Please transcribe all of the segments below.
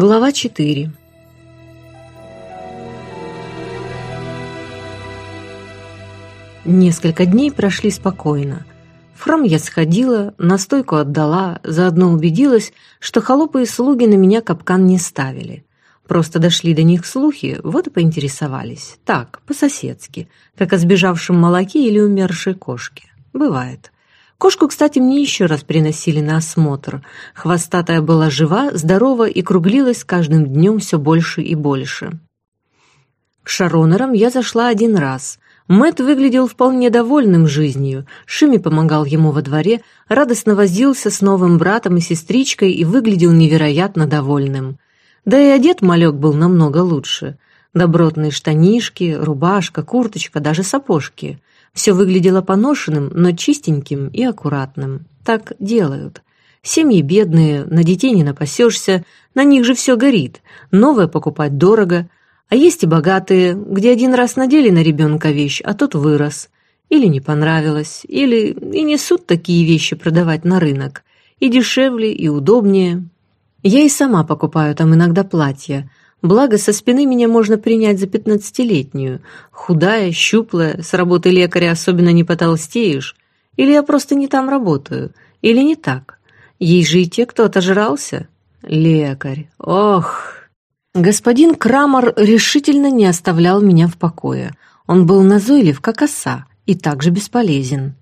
Глава 4 Несколько дней прошли спокойно. В храм я сходила, настойку отдала, заодно убедилась, что холопы и слуги на меня капкан не ставили. Просто дошли до них слухи, вот и поинтересовались. Так, по-соседски, как о сбежавшем молоке или умершей кошке. Бывает. Кошку, кстати, мне еще раз приносили на осмотр. Хвостатая была жива, здорова и круглилась с каждым днем все больше и больше. К Шаронерам я зашла один раз. Мэт выглядел вполне довольным жизнью. Шими помогал ему во дворе, радостно возился с новым братом и сестричкой и выглядел невероятно довольным. Да и одет малек был намного лучше. Добротные штанишки, рубашка, курточка, даже сапожки. Все выглядело поношенным, но чистеньким и аккуратным. Так делают. Семьи бедные, на детей не напасешься, на них же все горит. Новое покупать дорого. А есть и богатые, где один раз надели на ребенка вещь, а тот вырос. Или не понравилось, или и несут такие вещи продавать на рынок. И дешевле, и удобнее. Я и сама покупаю там иногда платья. Благо, со спины меня можно принять за пятнадцатилетнюю. Худая, щуплая, с работы лекаря особенно не потолстеешь. Или я просто не там работаю, или не так. Есть же и те, кто отожрался. Лекарь, ох... Господин Крамер решительно не оставлял меня в покое. Он был назойлив, как оса, и также бесполезен.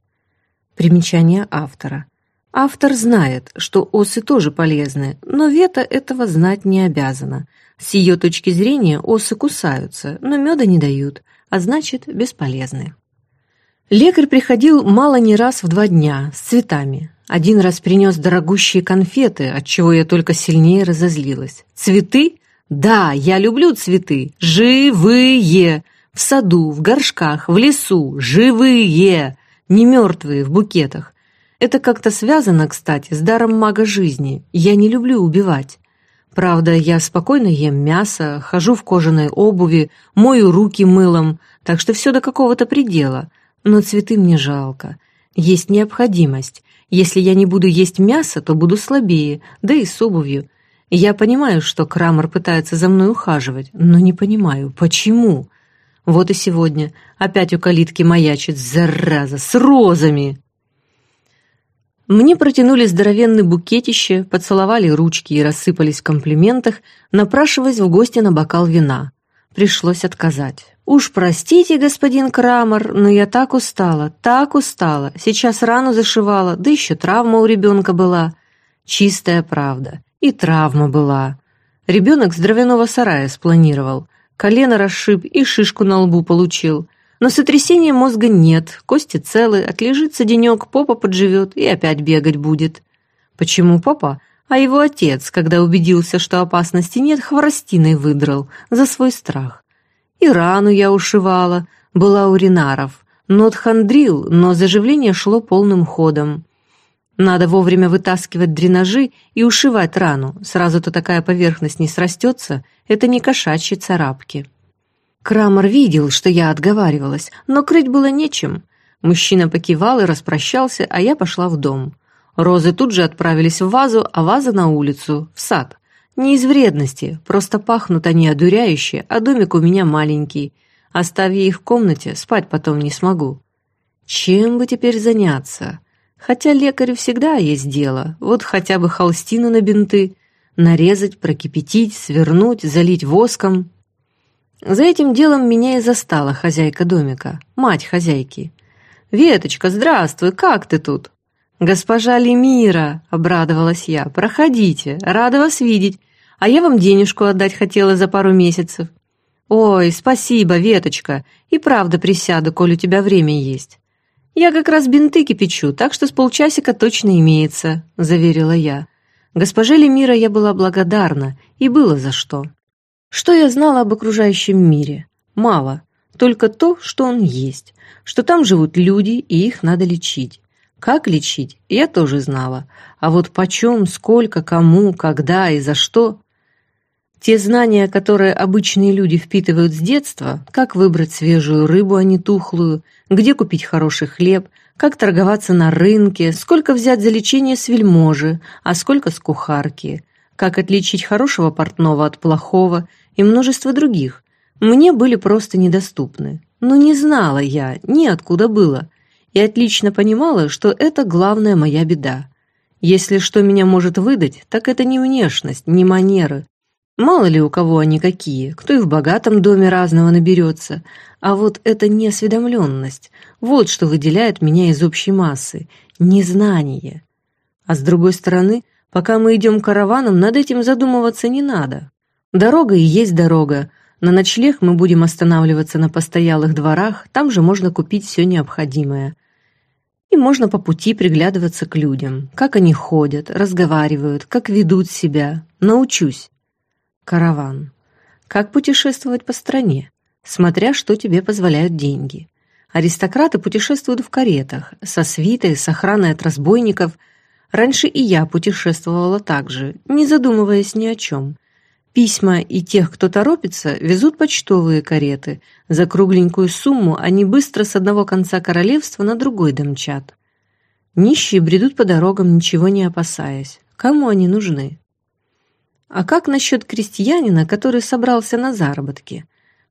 Примечание автора. Автор знает, что осы тоже полезны, но Вета этого знать не обязана. С ее точки зрения осы кусаются, но меда не дают, а значит, бесполезны. Лекарь приходил мало не раз в два дня, с цветами. Один раз принес дорогущие конфеты, от чего я только сильнее разозлилась. Цветы? Да, я люблю цветы. Живые. В саду, в горшках, в лесу. Живые. Не мертвые, в букетах. Это как-то связано, кстати, с даром мага жизни. Я не люблю убивать. Правда, я спокойно ем мясо, хожу в кожаной обуви, мою руки мылом, так что все до какого-то предела. Но цветы мне жалко. Есть необходимость. Если я не буду есть мясо, то буду слабее, да и с обувью. Я понимаю, что Крамер пытается за мной ухаживать, но не понимаю, почему. Вот и сегодня опять у калитки маячит, зараза, с розами. Мне протянули здоровенный букетище, поцеловали ручки и рассыпались в комплиментах, напрашиваясь в гости на бокал вина. Пришлось отказать. «Уж простите, господин Крамер, но я так устала, так устала. Сейчас рану зашивала, да еще травма у ребенка была». Чистая правда. И травма была. Ребенок с дровяного сарая спланировал. Колено расшиб и шишку на лбу получил. Но сотрясения мозга нет, кости целы, отлежится денек, попа подживет и опять бегать будет. Почему папа? А его отец, когда убедился, что опасности нет, хворостиной выдрал за свой страх. И рану я ушивала, была у Ринаров. Нот хандрил, но заживление шло полным ходом. Надо вовремя вытаскивать дренажи и ушивать рану, сразу-то такая поверхность не срастется, это не кошачьи царапки. Крамер видел, что я отговаривалась, но крыть было нечем. Мужчина покивал и распрощался, а я пошла в дом. Розы тут же отправились в вазу, а ваза на улицу, в сад. Не из вредности, просто пахнут они одуряюще, а домик у меня маленький. Оставь их в комнате, спать потом не смогу. Чем бы теперь заняться? Хотя лекарю всегда есть дело, вот хотя бы холстину на бинты. Нарезать, прокипятить, свернуть, залить воском, за этим делом меня и застала хозяйка домика, мать хозяйки. «Веточка, здравствуй, как ты тут?» «Госпожа Лемира», — обрадовалась я, — «проходите, рада вас видеть, а я вам денежку отдать хотела за пару месяцев». «Ой, спасибо, Веточка, и правда присяду, коль у тебя время есть». «Я как раз бинты кипячу, так что с полчасика точно имеется», — заверила я. Госпоже Лемира я была благодарна, и было за что. Что я знала об окружающем мире? Мало. Только то, что он есть. Что там живут люди, и их надо лечить. Как лечить, я тоже знала. А вот почем, сколько, кому, когда и за что... Те знания, которые обычные люди впитывают с детства, как выбрать свежую рыбу, а не тухлую, где купить хороший хлеб, как торговаться на рынке, сколько взять за лечение с вельможи, а сколько с кухарки – как отличить хорошего портного от плохого и множество других, мне были просто недоступны. Но не знала я, ни откуда было, и отлично понимала, что это главная моя беда. Если что меня может выдать, так это не внешность, не манеры. Мало ли у кого они какие, кто и в богатом доме разного наберется, а вот эта неосведомленность, вот что выделяет меня из общей массы, незнание. А с другой стороны, пока мы идем караваном, над этим задумываться не надо. Дорога и есть дорога, на ночлег мы будем останавливаться на постоялых дворах, там же можно купить все необходимое. И можно по пути приглядываться к людям, как они ходят, разговаривают, как ведут себя. Научусь. Караван. Как путешествовать по стране, смотря что тебе позволяют деньги. Аристократы путешествуют в каретах, со свитой, с охраной от разбойников. Раньше и я путешествовала так же, не задумываясь ни о чем. Письма и тех, кто торопится, везут почтовые кареты. За кругленькую сумму они быстро с одного конца королевства на другой домчат. Нищие бредут по дорогам, ничего не опасаясь. Кому они нужны? А как насчет крестьянина, который собрался на заработки?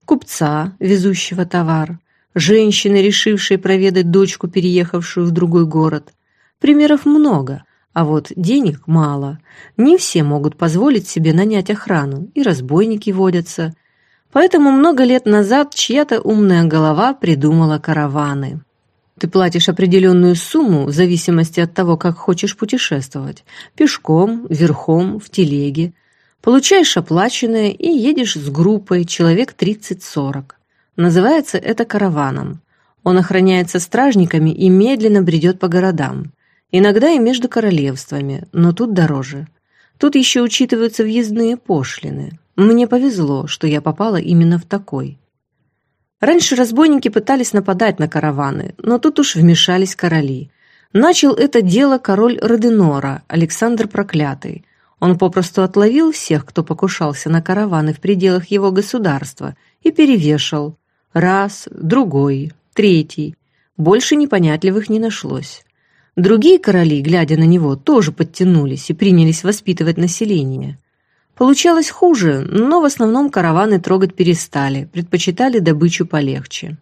Купца, везущего товар, женщины, решившей проведать дочку, переехавшую в другой город. Примеров много – а вот денег мало. Не все могут позволить себе нанять охрану, и разбойники водятся. Поэтому много лет назад чья-то умная голова придумала караваны. Ты платишь определенную сумму в зависимости от того, как хочешь путешествовать. Пешком, верхом, в телеге. Получаешь оплаченное и едешь с группой, человек 30-40. Называется это караваном. Он охраняется стражниками и медленно бредет по городам. Иногда и между королевствами, но тут дороже. Тут еще учитываются въездные пошлины. Мне повезло, что я попала именно в такой. Раньше разбойники пытались нападать на караваны, но тут уж вмешались короли. Начал это дело король Роденора, Александр Проклятый. Он попросту отловил всех, кто покушался на караваны в пределах его государства, и перевешал. Раз, другой, третий. Больше непонятливых не нашлось. Другие короли, глядя на него, тоже подтянулись и принялись воспитывать население. Получалось хуже, но в основном караваны трогать перестали, предпочитали добычу полегче.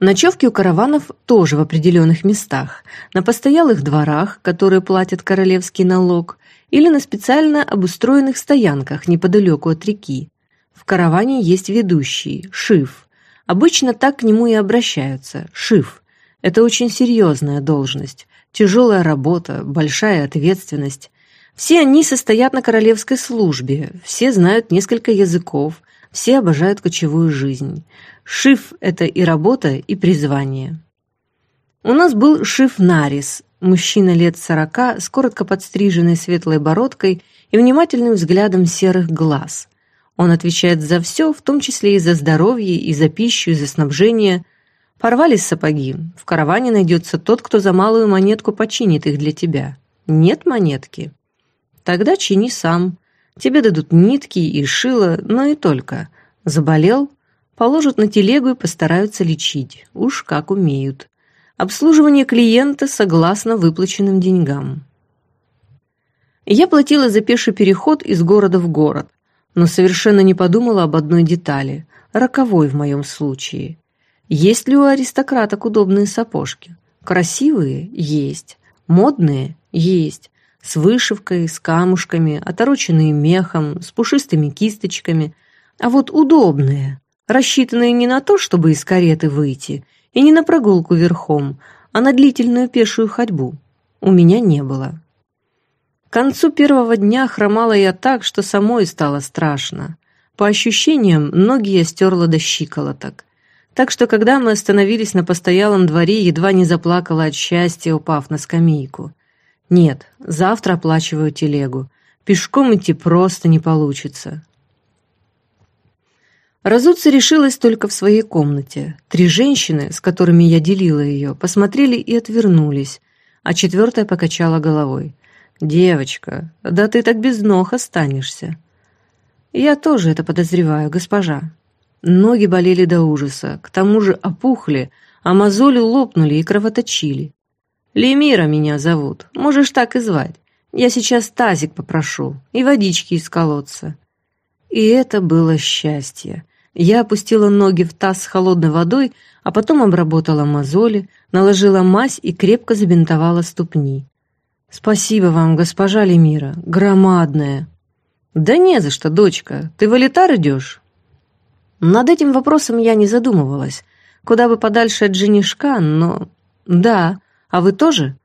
Ночевки у караванов тоже в определенных местах, на постоялых дворах, которые платят королевский налог, или на специально обустроенных стоянках неподалеку от реки. В караване есть ведущий, шиф. Обычно так к нему и обращаются – шиф – это очень серьезная должность, тяжелая работа, большая ответственность. Все они состоят на королевской службе, все знают несколько языков, все обожают кочевую жизнь. Шиф – это и работа, и призвание. У нас был Шиф Нарис, мужчина лет сорока, с коротко подстриженной светлой бородкой и внимательным взглядом серых глаз. Он отвечает за все, в том числе и за здоровье, и за пищу, и за снабжение – Порвались сапоги. В караване найдется тот, кто за малую монетку починит их для тебя. Нет монетки? Тогда чини сам. Тебе дадут нитки и шило, но и только. Заболел? Положат на телегу и постараются лечить. Уж как умеют. Обслуживание клиента согласно выплаченным деньгам. Я платила за пеший переход из города в город, но совершенно не подумала об одной детали, роковой в моем случае – есть ли у аристократок удобные сапожки? Красивые? Есть. Модные? Есть. С вышивкой, с камушками, отороченные мехом, с пушистыми кисточками. А вот удобные, рассчитанные не на то, чтобы из кареты выйти, и не на прогулку верхом, а на длительную пешую ходьбу, у меня не было. К концу первого дня хромала я так, что самой стало страшно. По ощущениям, ноги я стерла до щиколоток. Так что, когда мы остановились на постоялом дворе, едва не заплакала от счастья, упав на скамейку. Нет, завтра оплачиваю телегу. Пешком идти просто не получится. Разуться решилась только в своей комнате. Три женщины, с которыми я делила ее, посмотрели и отвернулись, а четвертая покачала головой. «Девочка, да ты так без ног останешься». «Я тоже это подозреваю, госпожа», Ноги болели до ужаса, к тому же опухли, а мозоли лопнули и кровоточили. «Лемира меня зовут, можешь так и звать. Я сейчас тазик попрошу и водички из колодца». И это было счастье. Я опустила ноги в таз с холодной водой, а потом обработала мозоли, наложила мазь и крепко забинтовала ступни. «Спасибо вам, госпожа Лемира, громадная!» «Да не за что, дочка. Ты в элитар идешь?» Над этим вопросом я не задумывалась. Куда бы подальше от женишка, но... «Да. А вы тоже?»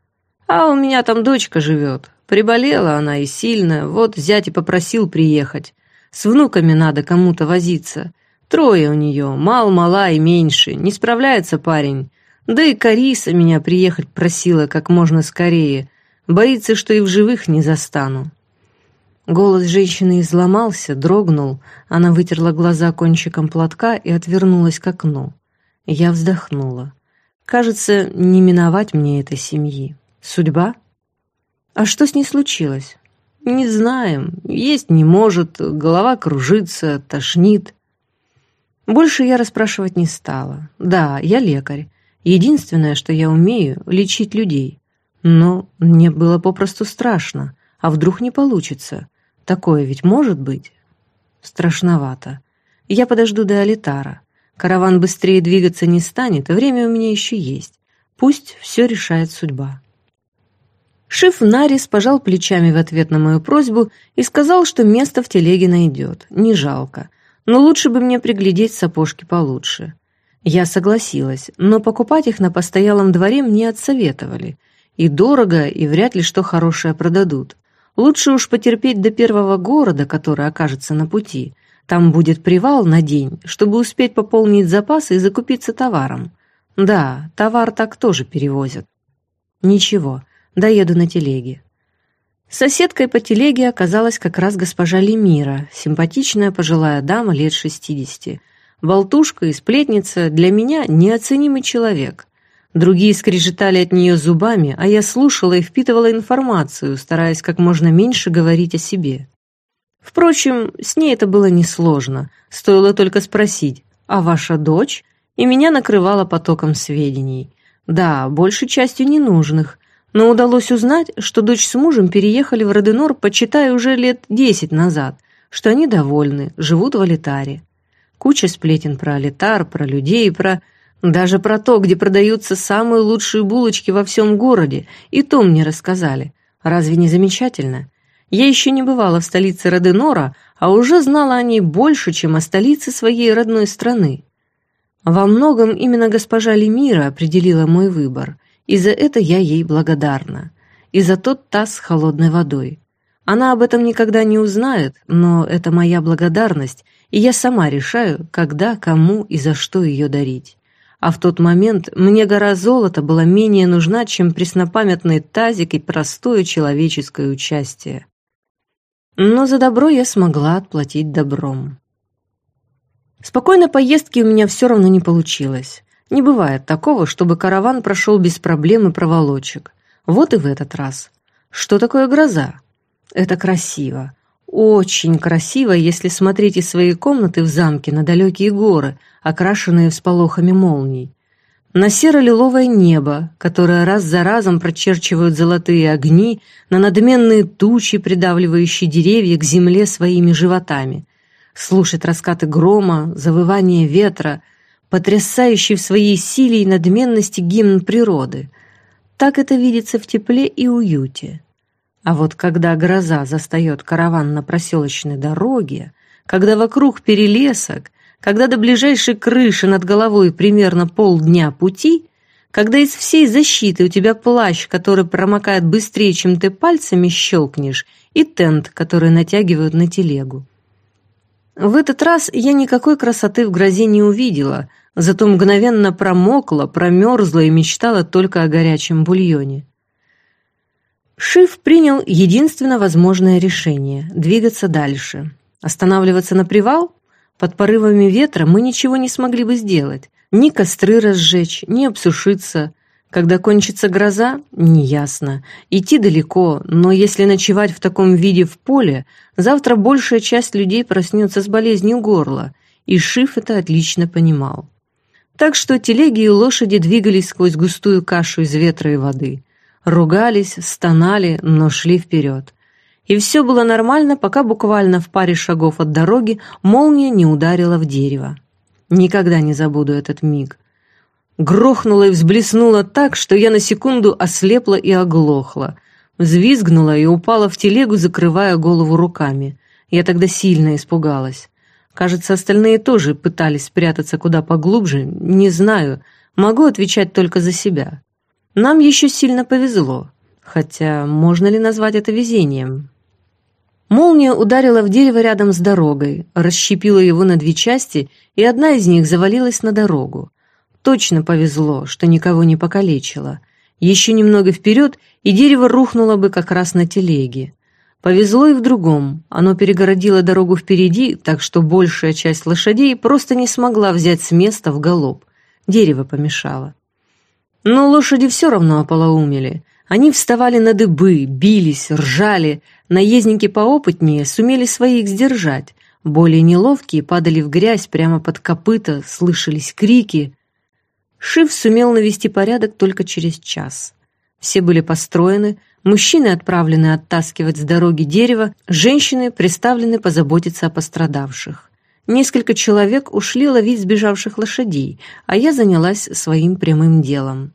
«А у меня там дочка живет. Приболела она и сильно, вот зять и попросил приехать. С внуками надо кому-то возиться. Трое у нее, мал-мала и меньше, не справляется парень. Да и Кариса меня приехать просила как можно скорее. Боится, что и в живых не застану». Голос женщины изломался, дрогнул. Она вытерла глаза кончиком платка и отвернулась к окну. Я вздохнула. Кажется, не миновать мне этой семьи. Судьба? А что с ней случилось? Не знаем. Есть не может, голова кружится, тошнит. Больше я расспрашивать не стала. Да, я лекарь. Единственное, что я умею, лечить людей. Но мне было попросту страшно. А вдруг не получится? Такое ведь может быть? Страшновато. Я подожду до Алитара. Караван быстрее двигаться не станет, а время у меня еще есть. Пусть все решает судьба. Шиф Нарис пожал плечами в ответ на мою просьбу и сказал, что место в телеге найдет, не жалко. Но лучше бы мне приглядеть сапожки получше. Я согласилась, но покупать их на постоялом дворе мне отсоветовали. И дорого, и вряд ли что хорошее продадут. Лучше уж потерпеть до первого города, который окажется на пути. Там будет привал на день, чтобы успеть пополнить запасы и закупиться товаром. Да, товар так тоже перевозят. Ничего, доеду на телеге. Соседкой по телеге оказалась как раз госпожа Лемира, симпатичная пожилая дама лет шестидесяти. Болтушка и сплетница для меня неоценимый человек. Другие скрежетали от нее зубами, а я слушала и впитывала информацию, стараясь как можно меньше говорить о себе. Впрочем, с ней это было несложно, стоило только спросить «А ваша дочь?» и меня накрывало потоком сведений. Да, большей частью ненужных, но удалось узнать, что дочь с мужем переехали в Роденор, почитай, уже лет десять назад, что они довольны, живут в Алитаре. Куча сплетен про Алитар, про людей, про... Даже про то, где продаются самые лучшие булочки во всем городе, и то мне рассказали. Разве не замечательно? Я еще не бывала в столице Роденора, а уже знала о ней больше, чем о столице своей родной страны. Во многом именно госпожа Лемира определила мой выбор, и за это я ей благодарна. И за тот таз с холодной водой. Она об этом никогда не узнает, но это моя благодарность, и я сама решаю, когда, кому и за что ее дарить. А в тот момент мне гора золота была менее нужна, чем преснопамятный тазик и простое человеческое участие. Но за добро я смогла отплатить добром. Спокойной поездки у меня все равно не получилось. Не бывает такого, чтобы караван прошел без проблем и проволочек. Вот и в этот раз. Что такое гроза? Это красиво. Очень красиво, если смотреть из своей комнаты в замке на далекие горы, окрашенные всполохами молний. На серо-лиловое небо, которое раз за разом прочерчивают золотые огни, на надменные тучи, придавливающие деревья к земле своими животами. Слушать раскаты грома, завывание ветра, потрясающий в своей силе и надменности гимн природы. Так это видится в тепле и уюте. А вот когда гроза застает караван на проселочной дороге, когда вокруг перелесок, когда до ближайшей крыши над головой примерно полдня пути, когда из всей защиты у тебя плащ, который промокает быстрее, чем ты пальцами щелкнешь, и тент, который натягивают на телегу. В этот раз я никакой красоты в грозе не увидела, зато мгновенно промокла, промерзла и мечтала только о горячем бульоне. Шиф принял единственно возможное решение – двигаться дальше. Останавливаться на привал? Под порывами ветра мы ничего не смогли бы сделать. Ни костры разжечь, ни обсушиться. Когда кончится гроза, неясно. Идти далеко, но если ночевать в таком виде в поле, завтра большая часть людей проснется с болезнью горла, и Шиф это отлично понимал. Так что телеги и лошади двигались сквозь густую кашу из ветра и воды – Ругались, стонали, но шли вперед. И все было нормально, пока буквально в паре шагов от дороги молния не ударила в дерево. Никогда не забуду этот миг. Грохнула и взблеснула так, что я на секунду ослепла и оглохла. Взвизгнула и упала в телегу, закрывая голову руками. Я тогда сильно испугалась. Кажется, остальные тоже пытались спрятаться куда поглубже, не знаю, могу отвечать только за себя. Нам еще сильно повезло, хотя можно ли назвать это везением? Молния ударила в дерево рядом с дорогой, расщепила его на две части, и одна из них завалилась на дорогу. Точно повезло, что никого не покалечило. Еще немного вперед, и дерево рухнуло бы как раз на телеге. Повезло и в другом. Оно перегородило дорогу впереди, так что большая часть лошадей просто не смогла взять с места в галоп. Дерево помешало. Но лошади все равно ополоумели. Они вставали на дыбы, бились, ржали. Наездники поопытнее сумели своих сдержать. Более неловкие падали в грязь прямо под копыта, слышались крики. Шиф сумел навести порядок только через час. Все были построены, Мужчины отправлены оттаскивать с дороги дерево, женщины представлены позаботиться о пострадавших. Несколько человек ушли ловить сбежавших лошадей, а я занялась своим прямым делом.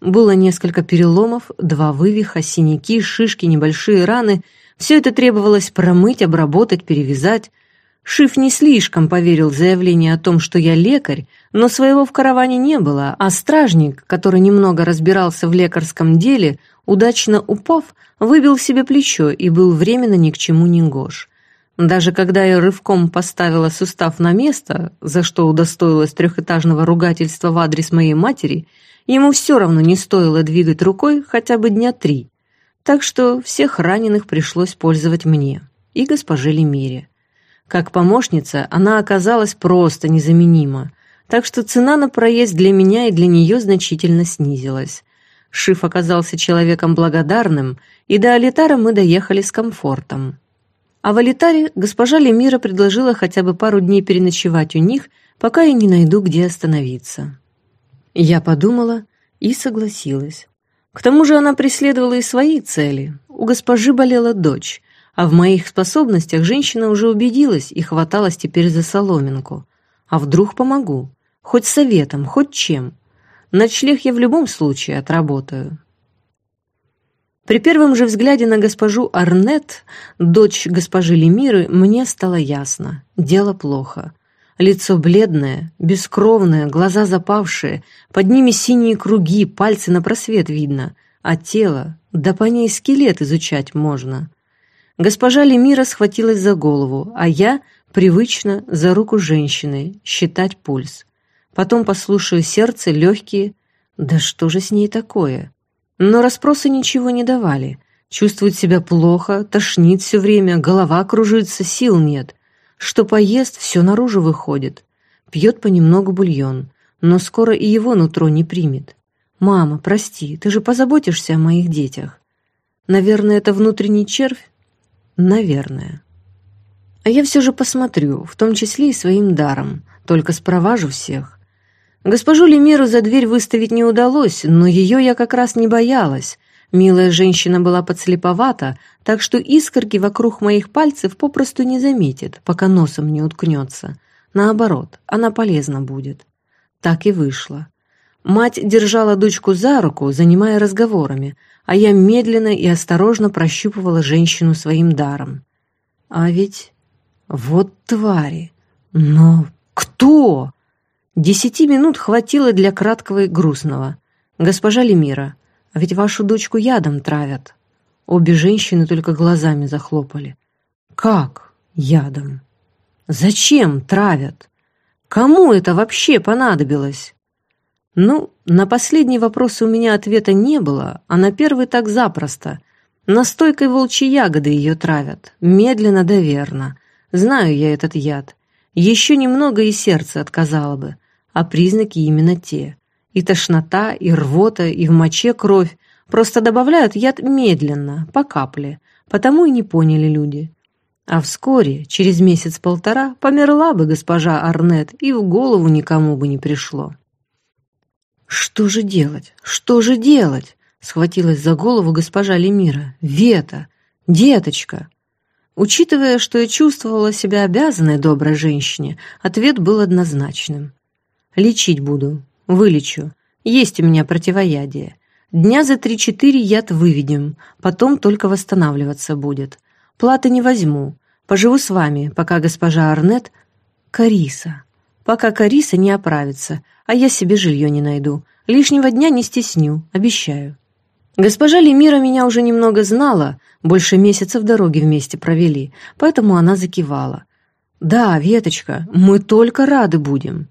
Было несколько переломов, два вывиха, синяки, шишки, небольшие раны. Все это требовалось промыть, обработать, перевязать. Шиф не слишком поверил в заявление о том, что я лекарь, но своего в караване не было, а стражник, который немного разбирался в лекарском деле, удачно упав, выбил себе плечо и был временно ни к чему не гож. Даже когда я рывком поставила сустав на место, за что удостоилась трехэтажного ругательства в адрес моей матери, ему все равно не стоило двигать рукой хотя бы дня три. Так что всех раненых пришлось пользовать мне и госпоже Лемире. Как помощница она оказалась просто незаменима, так что цена на проезд для меня и для нее значительно снизилась. Шиф оказался человеком благодарным, и до Алитара мы доехали с комфортом. А в Алитаре госпожа Лемира предложила хотя бы пару дней переночевать у них, пока я не найду, где остановиться. Я подумала и согласилась. К тому же она преследовала и свои цели. У госпожи болела дочь, а в моих способностях женщина уже убедилась и хваталась теперь за соломинку. А вдруг помогу? Хоть советом, хоть чем. Ночлег я в любом случае отработаю. При первом же взгляде на госпожу Арнет, дочь госпожи Лемиры, мне стало ясно. Дело плохо. Лицо бледное, бескровное, глаза запавшие, под ними синие круги, пальцы на просвет видно, а тело, да по ней скелет изучать можно. Госпожа Лемира схватилась за голову, а я, привычно, за руку женщины, считать пульс. Потом послушаю сердце, легкие. Да что же с ней такое? Но расспросы ничего не давали. Чувствует себя плохо, тошнит все время, голова кружится, сил нет. Что поест, все наружу выходит. Пьет понемногу бульон, но скоро и его нутро не примет. «Мама, прости, ты же позаботишься о моих детях». Наверное, это внутренний червь? Наверное. А я все же посмотрю, в том числе и своим даром, только спроважу всех. Госпожу Лемиру за дверь выставить не удалось, но ее я как раз не боялась. Милая женщина была подслеповата, так что искорки вокруг моих пальцев попросту не заметит, пока носом не уткнется. Наоборот, она полезна будет. Так и вышло. Мать держала дочку за руку, занимая разговорами, а я медленно и осторожно прощупывала женщину своим даром. А ведь... вот твари! Но кто? Десяти минут хватило для краткого и грустного. «Госпожа Лемира, а ведь вашу дочку ядом травят». Обе женщины только глазами захлопали. «Как ядом? Зачем травят? Кому это вообще понадобилось?» Ну, на последний вопрос у меня ответа не было, а на первый так запросто. Настойкой волчьей ягоды ее травят, медленно да верно. Знаю я этот яд. Еще немного и сердце отказало бы а признаки именно те. И тошнота, и рвота, и в моче кровь. Просто добавляют яд медленно, по капле. Потому и не поняли люди. А вскоре, через месяц-полтора, померла бы госпожа Арнет, и в голову никому бы не пришло. Что же делать? Что же делать? Схватилась за голову госпожа Лемира. «Вета! Деточка!» Учитывая, что я чувствовала себя обязанной доброй женщине, ответ был однозначным. «Лечить буду. Вылечу. Есть у меня противоядие. Дня за три-четыре яд выведем, потом только восстанавливаться будет. Платы не возьму. Поживу с вами, пока госпожа Арнет... Кариса. Пока Кариса не оправится, а я себе жилье не найду. Лишнего дня не стесню, обещаю. Госпожа Лемира меня уже немного знала, больше месяца в дороге вместе провели, поэтому она закивала. «Да, Веточка, мы только рады будем.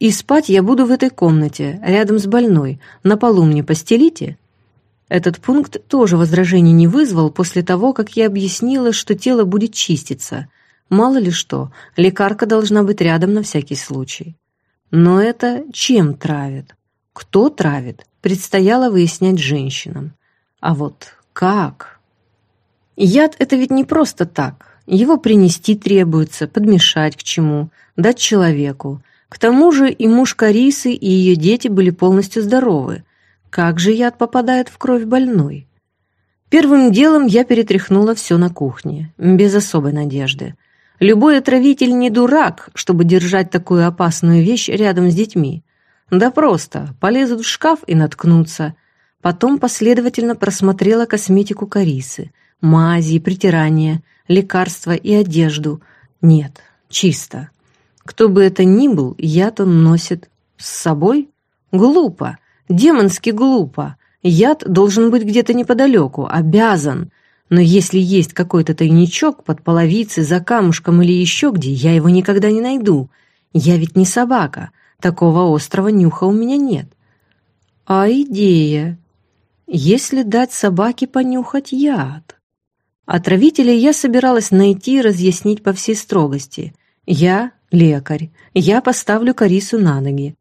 И спать я буду в этой комнате, рядом с больной. На полу мне постелите?» Этот пункт тоже возражений не вызвал после того, как я объяснила, что тело будет чиститься. Мало ли что, лекарка должна быть рядом на всякий случай. Но это чем травит? Кто травит? предстояло выяснять женщинам. А вот как? Яд — это ведь не просто так. Его принести требуется, подмешать к чему, дать человеку. К тому же и муж Карисы, и ее дети были полностью здоровы. Как же яд попадает в кровь больной? Первым делом я перетряхнула все на кухне, без особой надежды. Любой отравитель не дурак, чтобы держать такую опасную вещь рядом с детьми. Да просто, полезут в шкаф и наткнутся. Потом последовательно просмотрела косметику Карисы, мази, притирания, лекарства и одежду. Нет, чисто. Кто бы это ни был, яд он носит с собой? Глупо, демонски глупо. Яд должен быть где-то неподалеку, обязан. Но если есть какой-то тайничок под половицей, за камушком или еще где, я его никогда не найду. Я ведь не собака, Такого острого нюха у меня нет. А идея? Если дать собаке понюхать яд? Отравителя я собиралась найти и разъяснить по всей строгости. Я лекарь, я поставлю Карису на ноги.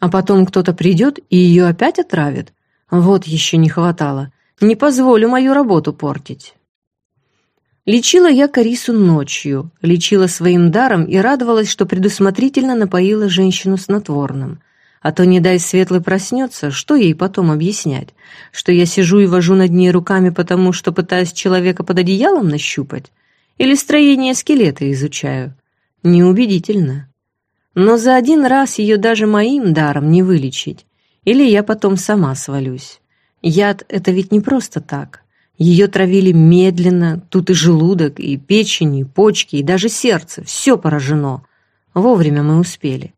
А потом кто-то придет и ее опять отравит? Вот еще не хватало. Не позволю мою работу портить. Лечила я Карису ночью, лечила своим даром и радовалась, что предусмотрительно напоила женщину снотворным. А то, не дай светлый проснется, что ей потом объяснять? Что я сижу и вожу над ней руками, потому что пытаюсь человека под одеялом нащупать? Или строение скелета изучаю? Неубедительно. Но за один раз ее даже моим даром не вылечить. Или я потом сама свалюсь. Яд — это ведь не просто так. Ее травили медленно, тут и желудок, и печень, и почки, и даже сердце. Все поражено. Вовремя мы успели.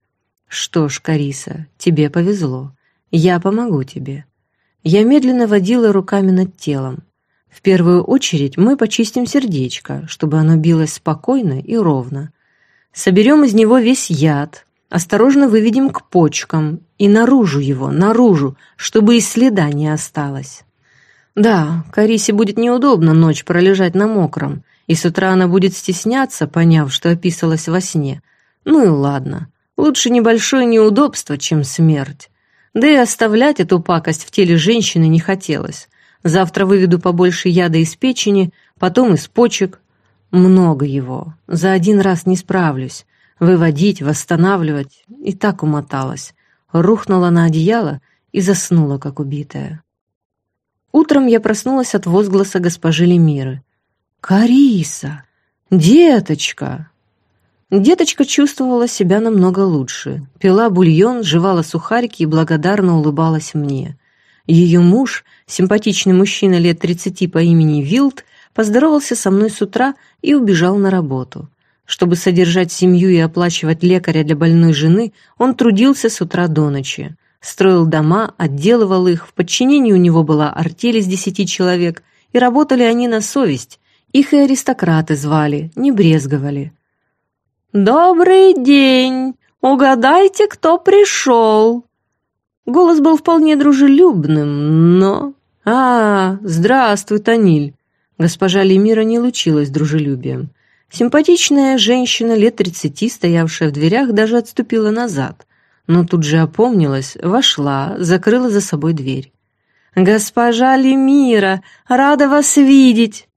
Что ж, Кариса, тебе повезло. Я помогу тебе. Я медленно водила руками над телом. В первую очередь мы почистим сердечко, чтобы оно билось спокойно и ровно. Соберем из него весь яд, осторожно выведем к почкам и наружу его, наружу, чтобы и следа не осталось. Да, Карисе будет неудобно ночь пролежать на мокром, и с утра она будет стесняться, поняв, что описалась во сне. Ну и ладно, лучше небольшое неудобство, чем смерть. Да и оставлять эту пакость в теле женщины не хотелось. Завтра выведу побольше яда из печени, потом из почек. Много его. За один раз не справлюсь. Выводить, восстанавливать. И так умоталась. Рухнула на одеяло и заснула, как убитая. Утром я проснулась от возгласа госпожи Лемиры. «Кариса! Деточка!» Деточка чувствовала себя намного лучше. Пила бульон, жевала сухарики и благодарно улыбалась мне. Ее муж, симпатичный мужчина лет тридцати по имени Вилд, поздоровался со мной с утра и убежал на работу. Чтобы содержать семью и оплачивать лекаря для больной жены, он трудился с утра до ночи строил дома, отделывал их, в подчинении у него была артель из десяти человек, и работали они на совесть. Их и аристократы звали, не брезговали. «Добрый день! Угадайте, кто пришел!» Голос был вполне дружелюбным, но... «А, здравствуй, Таниль!» Госпожа Лемира не лучилась дружелюбием. Симпатичная женщина лет тридцати, стоявшая в дверях, даже отступила назад но тут же опомнилась, вошла, закрыла за собой дверь. «Госпожа Лемира, рада вас видеть!»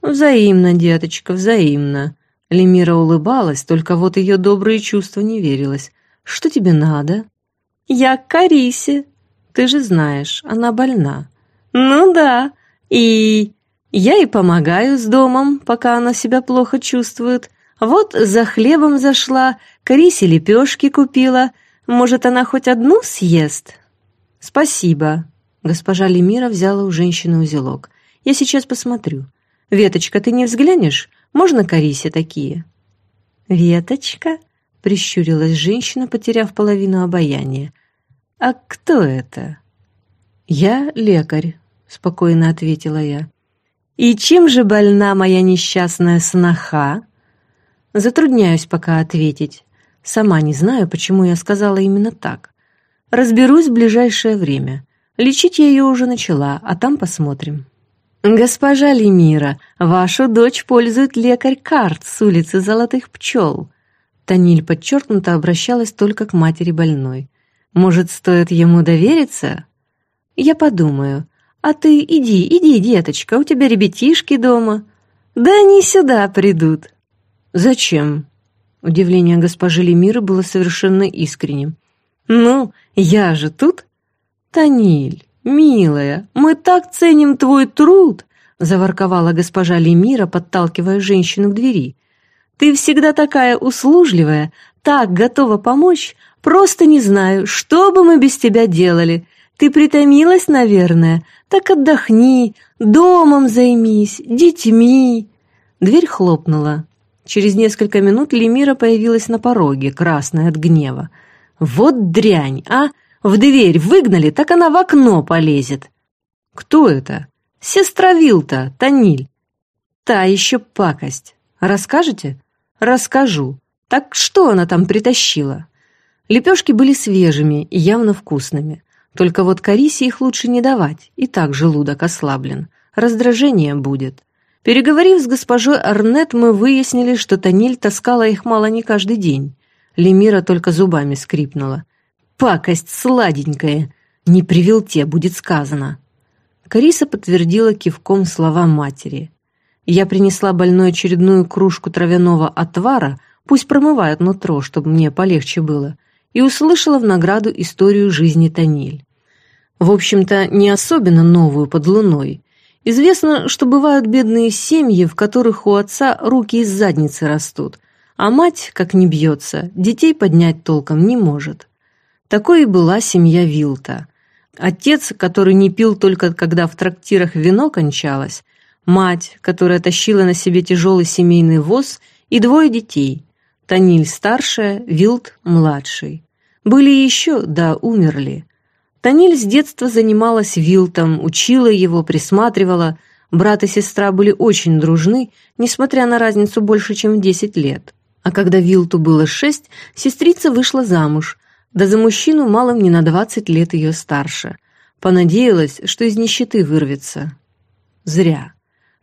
«Взаимно, деточка, взаимно!» Лемира улыбалась, только вот ее добрые чувства не верилось. «Что тебе надо?» «Я к Карисе!» «Ты же знаешь, она больна. Ну да, и я ей помогаю с домом, пока она себя плохо чувствует. Вот за хлебом зашла, Карисе лепешки купила. Может, она хоть одну съест? Спасибо. Госпожа Лемира взяла у женщины узелок. Я сейчас посмотрю. Веточка, ты не взглянешь? Можно Карисе такие? Веточка? Прищурилась женщина, потеряв половину обаяния. А кто это? Я лекарь, спокойно ответила я. «И чем же больна моя несчастная сноха?» Затрудняюсь пока ответить. Сама не знаю, почему я сказала именно так. Разберусь в ближайшее время. Лечить я ее уже начала, а там посмотрим. «Госпожа Лемира, вашу дочь пользует лекарь Карт с улицы Золотых Пчел». Таниль подчеркнуто обращалась только к матери больной. «Может, стоит ему довериться?» «Я подумаю. «А ты иди, иди, деточка, у тебя ребятишки дома». «Да они сюда придут». «Зачем?» Удивление госпожи Лемира было совершенно искренним. «Ну, я же тут». «Таниль, милая, мы так ценим твой труд», заворковала госпожа Лемира, подталкивая женщину к двери. «Ты всегда такая услужливая, так готова помочь, просто не знаю, что бы мы без тебя делали. Ты притомилась, наверное? Так отдохни, домом займись, детьми». Дверь хлопнула. Через несколько минут Лемира появилась на пороге, красная от гнева. «Вот дрянь, а! В дверь выгнали, так она в окно полезет!» «Кто это?» «Сестра Вилта, Таниль». «Та еще пакость. Расскажете?» «Расскажу. Так что она там притащила?» Лепешки были свежими и явно вкусными. Только вот Карисе их лучше не давать, и так желудок ослаблен. Раздражение будет. Переговорив с госпожой Арнет, мы выяснили, что Таниль таскала их мало не каждый день. Лемира только зубами скрипнула. «Пакость сладенькая! Не привел те, будет сказано!» Кариса подтвердила кивком слова матери. Я принесла больной очередную кружку травяного отвара, пусть промывают нутро, чтобы мне полегче было, и услышала в награду историю жизни Таниль. В общем-то, не особенно новую под луной. Известно, что бывают бедные семьи, в которых у отца руки из задницы растут, а мать, как не бьется, детей поднять толком не может. Такой и была семья Вилта. Отец, который не пил только когда в трактирах вино кончалось, мать, которая тащила на себе тяжелый семейный воз, и двое детей. Таниль старшая, Вилт младший. Были еще, да умерли. Таниль с детства занималась вилтом, учила его, присматривала. Брат и сестра были очень дружны, несмотря на разницу больше, чем в 10 лет. А когда Вилту было шесть, сестрица вышла замуж, да за мужчину малым не на 20 лет ее старше. Понадеялась, что из нищеты вырвется. Зря.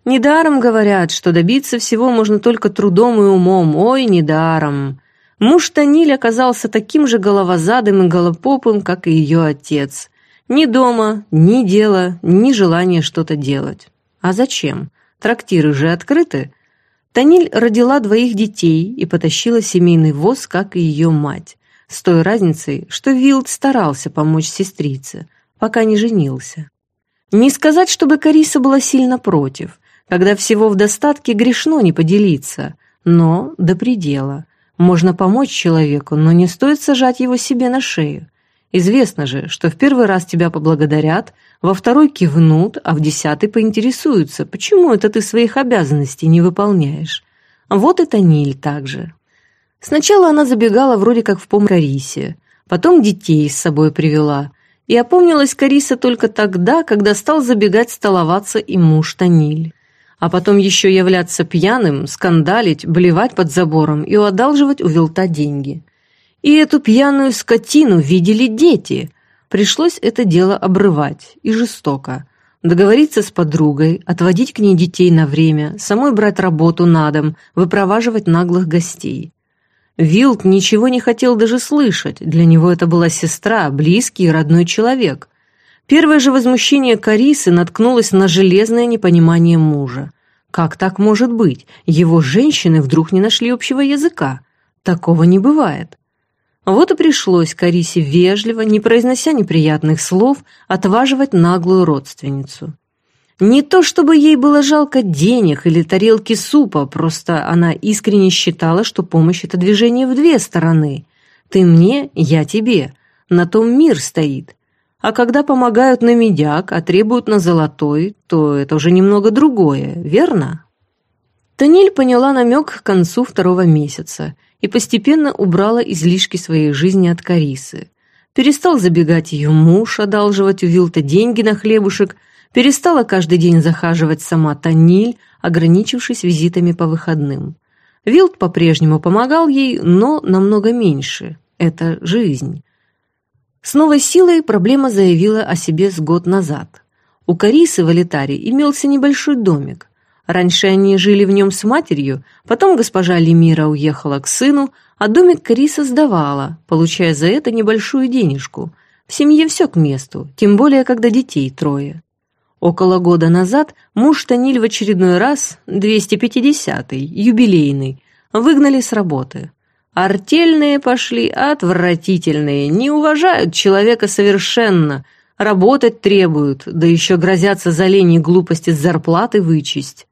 Недаром говорят, что добиться всего можно только трудом и умом. Ой, недаром. Муж Таниль оказался таким же головозадым и голопопым, как и ее отец. Ни дома, ни дела, ни желания что-то делать. А зачем? Трактиры же открыты. Таниль родила двоих детей и потащила семейный воз, как и ее мать. С той разницей, что Вилд старался помочь сестрице, пока не женился. Не сказать, чтобы Кариса была сильно против. Когда всего в достатке, грешно не поделиться, но до предела – можно помочь человеку, но не стоит сажать его себе на шею. Известно же, что в первый раз тебя поблагодарят, во второй кивнут, а в десятый поинтересуются, почему это ты своих обязанностей не выполняешь. Вот и Таниль также. Сначала она забегала вроде как в помощь Карисе, потом детей с собой привела. И опомнилась Кариса только тогда, когда стал забегать столоваться и муж Таниль а потом еще являться пьяным, скандалить, блевать под забором и одалживать у вилта деньги. И эту пьяную скотину видели дети. Пришлось это дело обрывать, и жестоко. Договориться с подругой, отводить к ней детей на время, самой брать работу на дом, выпроваживать наглых гостей. Вилт ничего не хотел даже слышать, для него это была сестра, близкий и родной человек. Первое же возмущение Карисы наткнулось на железное непонимание мужа. Как так может быть? Его женщины вдруг не нашли общего языка. Такого не бывает. Вот и пришлось Карисе вежливо, не произнося неприятных слов, отваживать наглую родственницу. Не то чтобы ей было жалко денег или тарелки супа, просто она искренне считала, что помощь – это движение в две стороны. Ты мне, я тебе. На том мир стоит. А когда помогают на медяк, а требуют на золотой, то это уже немного другое, верно? Таниль поняла намек к концу второго месяца и постепенно убрала излишки своей жизни от Карисы. Перестал забегать ее муж, одалживать у Вилта деньги на хлебушек, перестала каждый день захаживать сама Таниль, ограничившись визитами по выходным. Вилт по-прежнему помогал ей, но намного меньше. Это жизнь. С новой силой проблема заявила о себе с год назад. У Карисы в Алитаре имелся небольшой домик. Раньше они жили в нем с матерью, потом госпожа Лемира уехала к сыну, а домик Кариса сдавала, получая за это небольшую денежку. В семье все к месту, тем более, когда детей трое. Около года назад муж Таниль в очередной раз, 250-й, юбилейный, выгнали с работы. Артельные пошли, отвратительные, не уважают человека совершенно, работать требуют, да еще грозятся за лень и глупости с зарплаты вычесть.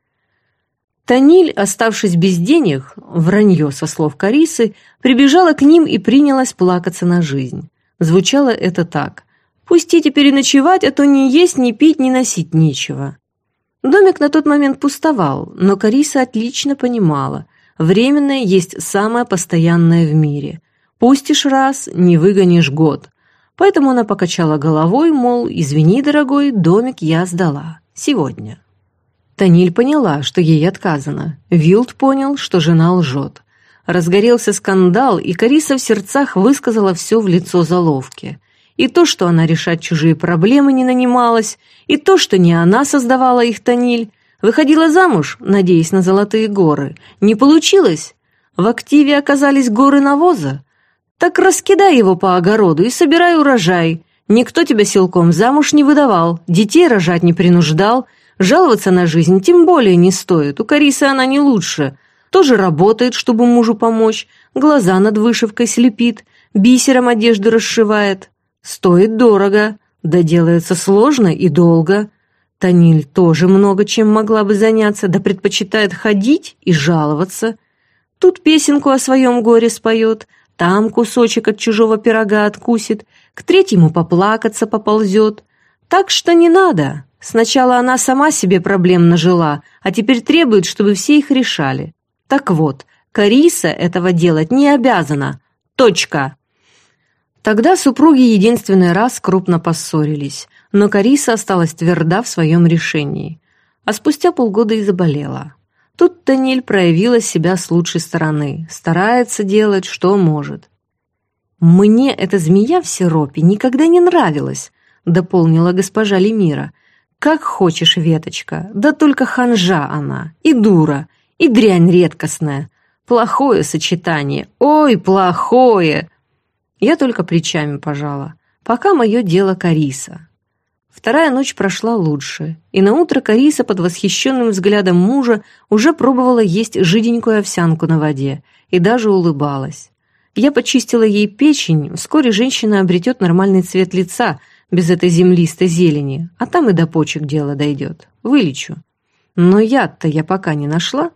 Таниль, оставшись без денег, вранье со слов Карисы, прибежала к ним и принялась плакаться на жизнь. Звучало это так. «Пустите переночевать, а то ни есть, ни пить, ни носить нечего». Домик на тот момент пустовал, но Кариса отлично понимала, временное есть самое постоянное в мире. Пустишь раз, не выгонишь год. Поэтому она покачала головой, мол, извини, дорогой, домик я сдала. Сегодня. Таниль поняла, что ей отказано. Вилд понял, что жена лжет. Разгорелся скандал, и Кариса в сердцах высказала все в лицо заловки. И то, что она решать чужие проблемы не нанималась, и то, что не она создавала их Таниль, выходила замуж, надеясь на золотые горы. Не получилось. В активе оказались горы навоза. Так раскидай его по огороду и собирай урожай. Никто тебя силком замуж не выдавал, детей рожать не принуждал – Жаловаться на жизнь тем более не стоит, у Карисы она не лучше. Тоже работает, чтобы мужу помочь, глаза над вышивкой слепит, бисером одежду расшивает. Стоит дорого, да делается сложно и долго. Таниль тоже много чем могла бы заняться, да предпочитает ходить и жаловаться. Тут песенку о своем горе споет, там кусочек от чужого пирога откусит, к третьему поплакаться поползет. Так что не надо, Сначала она сама себе проблем нажила, а теперь требует, чтобы все их решали. Так вот, Кариса этого делать не обязана. Точка. Тогда супруги единственный раз крупно поссорились, но Кариса осталась тверда в своем решении. А спустя полгода и заболела. Тут Таниль проявила себя с лучшей стороны, старается делать, что может. «Мне эта змея в сиропе никогда не нравилась», — дополнила госпожа Лемира. Как хочешь, веточка, да только ханжа она, и дура, и дрянь редкостная. Плохое сочетание, ой, плохое. Я только плечами пожала. Пока мое дело Кариса. Вторая ночь прошла лучше, и на утро Кариса под восхищенным взглядом мужа уже пробовала есть жиденькую овсянку на воде и даже улыбалась. Я почистила ей печень, вскоре женщина обретет нормальный цвет лица – без этой землистой зелени, а там и до почек дело дойдет. Вылечу. Но яд-то я пока не нашла.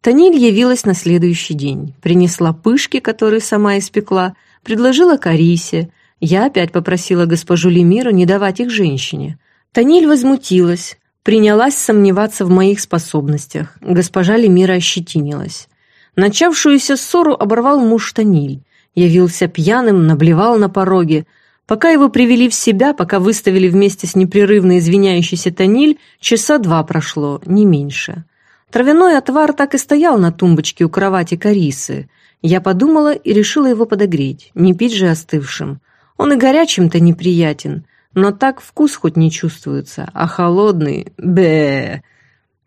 Таниль явилась на следующий день, принесла пышки, которые сама испекла, предложила Карисе. Я опять попросила госпожу Лемиру не давать их женщине. Таниль возмутилась, принялась сомневаться в моих способностях. Госпожа Лемира ощетинилась. Начавшуюся ссору оборвал муж Таниль. Явился пьяным, наблевал на пороге, Пока его привели в себя, пока выставили вместе с непрерывно извиняющейся Таниль, часа два прошло, не меньше. Травяной отвар так и стоял на тумбочке у кровати Карисы. Я подумала и решила его подогреть, не пить же остывшим. Он и горячим-то неприятен, но так вкус хоть не чувствуется, а холодный — бе.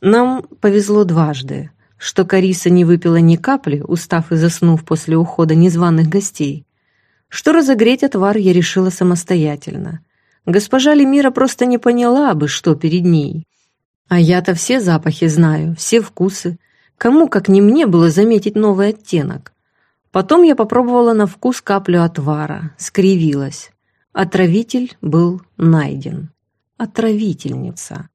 Нам повезло дважды, что Кариса не выпила ни капли, устав и заснув после ухода незваных гостей что разогреть отвар я решила самостоятельно. Госпожа Лемира просто не поняла бы, что перед ней. А я-то все запахи знаю, все вкусы. Кому, как не мне, было заметить новый оттенок? Потом я попробовала на вкус каплю отвара, скривилась. Отравитель был найден. Отравительница.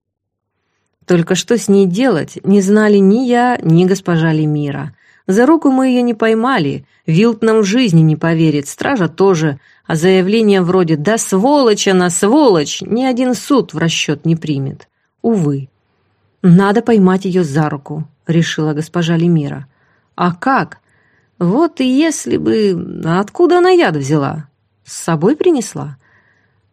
Только что с ней делать, не знали ни я, ни госпожа Лемира. За руку мы ее не поймали, Вилт нам в жизни не поверит, стража тоже, а заявление вроде «Да сволочь она, сволочь!» ни один суд в расчет не примет. Увы. «Надо поймать ее за руку», — решила госпожа Лемира. «А как? Вот и если бы... Откуда она яд взяла? С собой принесла?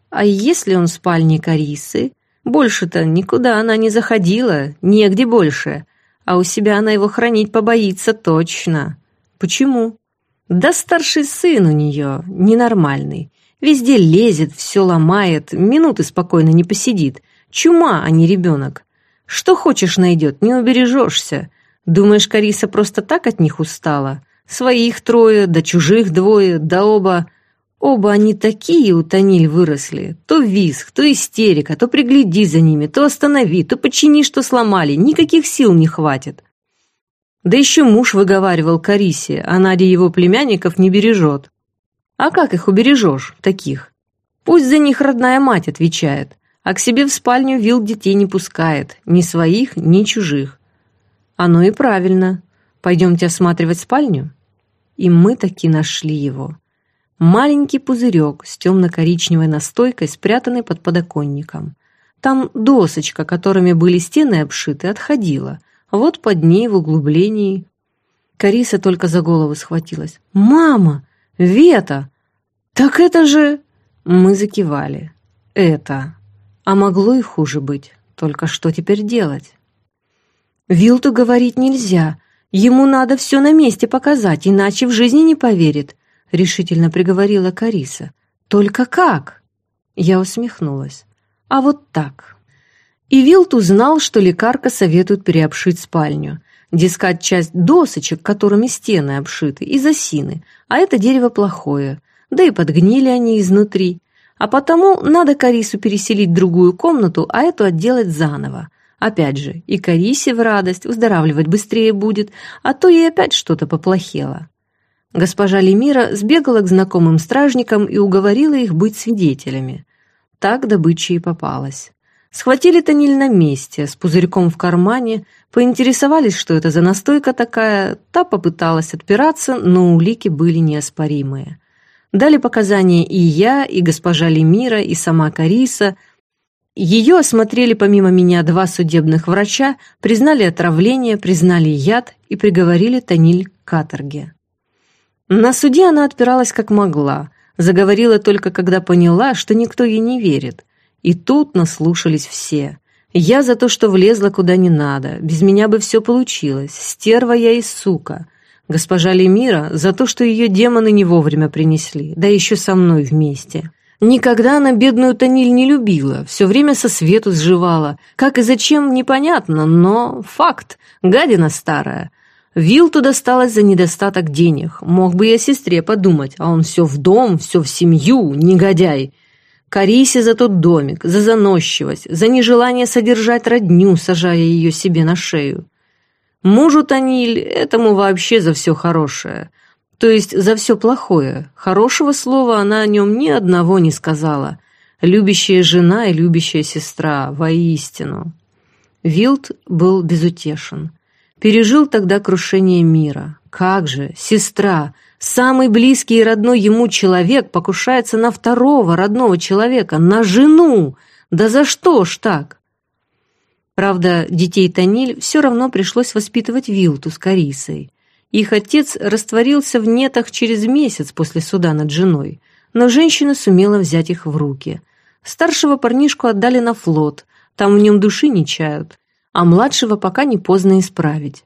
А если он в спальне Карисы? Больше-то никуда она не заходила, негде больше. А у себя она его хранить побоится точно. Почему? Да старший сын у нее ненормальный. Везде лезет, все ломает, минуты спокойно не посидит. Чума, а не ребенок. Что хочешь найдет, не убережешься. Думаешь, Кариса просто так от них устала? Своих трое, да чужих двое, да оба... Оба они такие у Таниль выросли. То визг, то истерика, то пригляди за ними, то останови, то почини, что сломали. Никаких сил не хватит. Да еще муж выговаривал Карисе, а Надя его племянников не бережет. А как их убережешь, таких? Пусть за них родная мать отвечает, а к себе в спальню вил детей не пускает, ни своих, ни чужих. Оно и правильно. Пойдемте осматривать спальню. И мы таки нашли его. Маленький пузырек с темно-коричневой настойкой, спрятанный под подоконником. Там досочка, которыми были стены обшиты, отходила. Вот под ней в углублении. Кариса только за голову схватилась. «Мама! Вета! Так это же...» Мы закивали. «Это...» А могло и хуже быть. Только что теперь делать? Вилту говорить нельзя. Ему надо все на месте показать, иначе в жизни не поверит, решительно приговорила Кариса. Только как? Я усмехнулась. А вот так. И Вилт узнал, что лекарка советует переобшить спальню. Дескать, часть досочек, которыми стены обшиты, из осины, а это дерево плохое. Да и подгнили они изнутри. А потому надо Карису переселить в другую комнату, а эту отделать заново. Опять же, и Карисе в радость, выздоравливать быстрее будет, а то ей опять что-то поплохело. Госпожа Лемира сбегала к знакомым стражникам и уговорила их быть свидетелями. Так добыча и попалась. Схватили Таниль на месте, с пузырьком в кармане, поинтересовались, что это за настойка такая, та попыталась отпираться, но улики были неоспоримые. Дали показания и я, и госпожа Лемира, и сама Кариса – ее осмотрели помимо меня два судебных врача, признали отравление, признали яд и приговорили Таниль к каторге. На суде она отпиралась как могла, заговорила только когда поняла, что никто ей не верит. И тут наслушались все. Я за то, что влезла куда не надо, без меня бы все получилось, стерва я и сука. Госпожа Лемира за то, что ее демоны не вовремя принесли, да еще со мной вместе. Никогда она бедную Таниль не любила, все время со свету сживала. Как и зачем, непонятно, но факт, гадина старая. Вилту досталось за недостаток денег. Мог бы я сестре подумать, а он все в дом, все в семью, негодяй. Карисе за тот домик, за заносчивость, за нежелание содержать родню, сажая ее себе на шею. Мужу Таниль этому вообще за все хорошее – то есть за все плохое. Хорошего слова она о нем ни одного не сказала. Любящая жена и любящая сестра, воистину. Вилд был безутешен. Пережил тогда крушение мира. Как же, сестра, самый близкий и родной ему человек покушается на второго родного человека, на жену. Да за что ж так? Правда, детей Таниль все равно пришлось воспитывать Вилту с Карисой. Их отец растворился в нетах через месяц после суда над женой, но женщина сумела взять их в руки. Старшего парнишку отдали на флот, там в нем души не чают, а младшего пока не поздно исправить.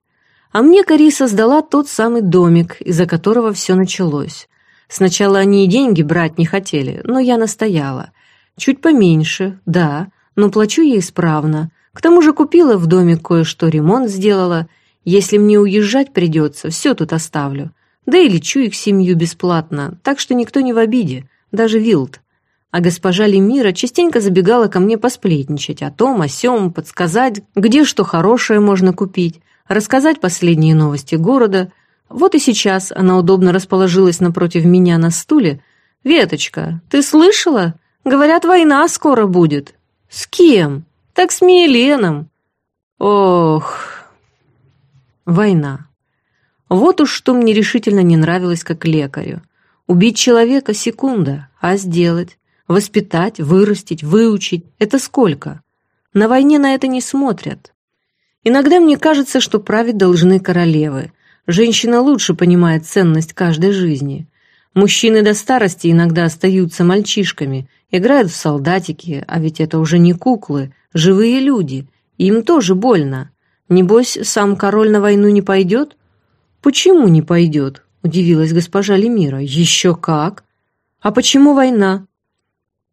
А мне Кариса сдала тот самый домик, из-за которого все началось. Сначала они и деньги брать не хотели, но я настояла. Чуть поменьше, да, но плачу ей исправно. К тому же купила в доме кое-что, ремонт сделала, если мне уезжать придется, все тут оставлю. Да и лечу их семью бесплатно, так что никто не в обиде, даже Вилд. А госпожа Лемира частенько забегала ко мне посплетничать о том, о сём, подсказать, где что хорошее можно купить, рассказать последние новости города. Вот и сейчас она удобно расположилась напротив меня на стуле. «Веточка, ты слышала? Говорят, война скоро будет». «С кем?» «Так с Миеленом». «Ох...» Война. Вот уж что мне решительно не нравилось как лекарю. Убить человека — секунда, а сделать? Воспитать, вырастить, выучить — это сколько? На войне на это не смотрят. Иногда мне кажется, что править должны королевы. Женщина лучше понимает ценность каждой жизни. Мужчины до старости иногда остаются мальчишками, играют в солдатики, а ведь это уже не куклы, живые люди. Им тоже больно. Небось, сам король на войну не пойдет? Почему не пойдет? Удивилась госпожа Лемира. Еще как? А почему война?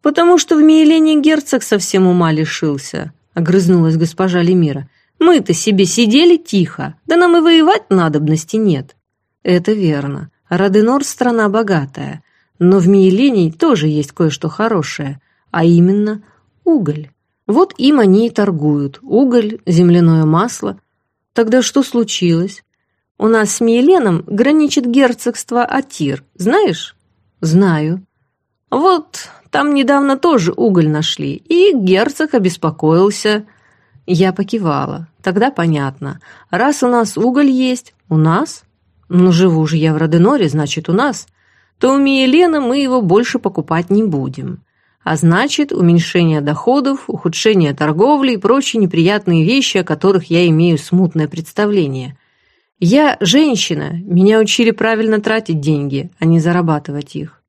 Потому что в Миелене герцог совсем ума лишился, огрызнулась госпожа Лемира. Мы-то себе сидели тихо, да нам и воевать надобности нет. Это верно. Роденор – страна богатая, но в Миелене тоже есть кое-что хорошее, а именно уголь. Вот им они и торгуют. Уголь, земляное масло. Тогда что случилось? У нас с Миеленом граничит герцогство Атир, знаешь? Знаю. Вот, там недавно тоже уголь нашли, и герцог обеспокоился. Я покивала. Тогда понятно. Раз у нас уголь есть, у нас? Ну, живу же я в Роденоре, значит, у нас. То у Миелена мы его больше покупать не будем. А значит, уменьшение доходов, ухудшение торговли и прочие неприятные вещи, о которых я имею смутное представление. Я женщина, меня учили правильно тратить деньги, а не зарабатывать их.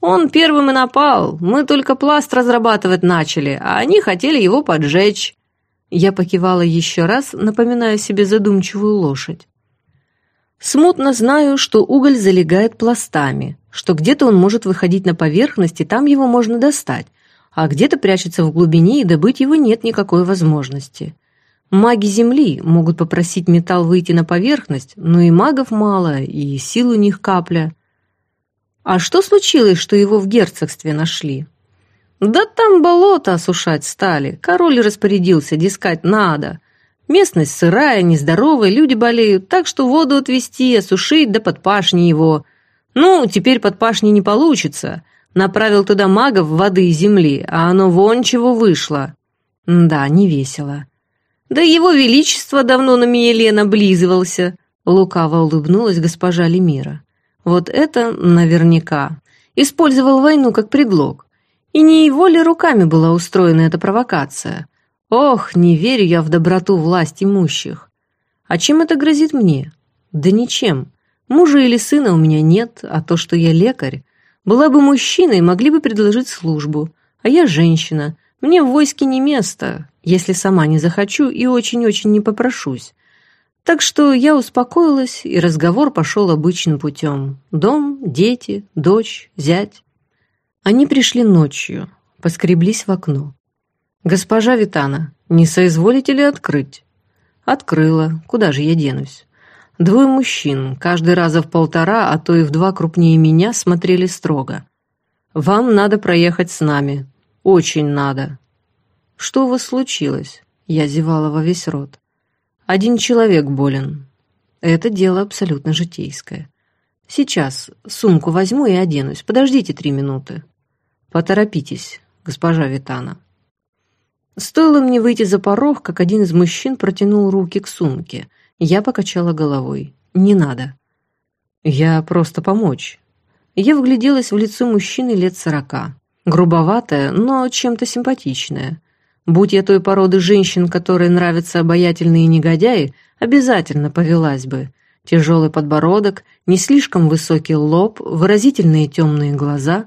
Он первым и напал, мы только пласт разрабатывать начали, а они хотели его поджечь. Я покивала еще раз, напоминая себе задумчивую лошадь. Смутно знаю, что уголь залегает пластами, что где-то он может выходить на поверхность, и там его можно достать, а где-то прячется в глубине, и добыть его нет никакой возможности. Маги Земли могут попросить металл выйти на поверхность, но и магов мало, и сил у них капля. А что случилось, что его в герцогстве нашли? Да там болото осушать стали. Король распорядился, дескать, надо. Местность сырая, нездоровая, люди болеют, так что воду отвезти, осушить, да под пашни его. Ну, теперь под пашни не получится. Направил туда магов воды и земли, а оно вон чего вышло. Да, не весело. Да его величество давно на Миелен облизывался, лукаво улыбнулась госпожа Лемира. Вот это наверняка. Использовал войну как предлог. И не его ли руками была устроена эта провокация? Ох, не верю я в доброту власть имущих. А чем это грозит мне? Да ничем. Мужа или сына у меня нет, а то, что я лекарь. Была бы мужчиной, могли бы предложить службу. А я женщина. Мне в войске не место, если сама не захочу и очень-очень не попрошусь. Так что я успокоилась, и разговор пошел обычным путем. Дом, дети, дочь, зять. Они пришли ночью, поскреблись в окно. «Госпожа Витана, не соизволите ли открыть?» Открыла. Куда же я денусь? Двое мужчин, каждый раза в полтора, а то и в два крупнее меня, смотрели строго. «Вам надо проехать с нами. Очень надо». «Что у вас случилось?» Я зевала во весь рот. «Один человек болен. Это дело абсолютно житейское. Сейчас сумку возьму и оденусь. Подождите три минуты». «Поторопитесь, госпожа Витана». Стоило мне выйти за порог, как один из мужчин протянул руки к сумке. Я покачала головой. «Не надо». «Я просто помочь». Я вгляделась в лицо мужчины лет сорока. Грубоватое, но чем-то симпатичное. Будь я той породы женщин, которые нравятся обаятельные негодяи, обязательно повелась бы. Тяжелый подбородок, не слишком высокий лоб, выразительные темные глаза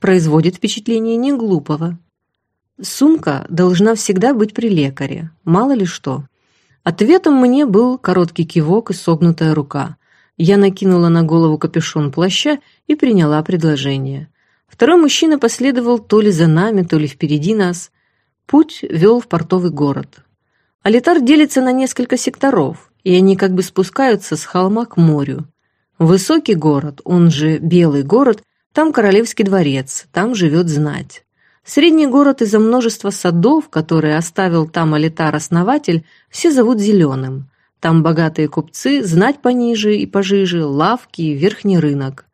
производит впечатление неглупого. Сумка должна всегда быть при лекаре, мало ли что. Ответом мне был короткий кивок и согнутая рука. Я накинула на голову капюшон плаща и приняла предложение. Второй мужчина последовал то ли за нами, то ли впереди нас. Путь вел в портовый город. Алитар делится на несколько секторов, и они как бы спускаются с холма к морю. Высокий город, он же Белый город, там королевский дворец, там живет знать. Средний город из-за множества садов, которые оставил там Алитар-основатель, все зовут Зеленым. Там богатые купцы, знать пониже и пожиже, лавки, верхний рынок.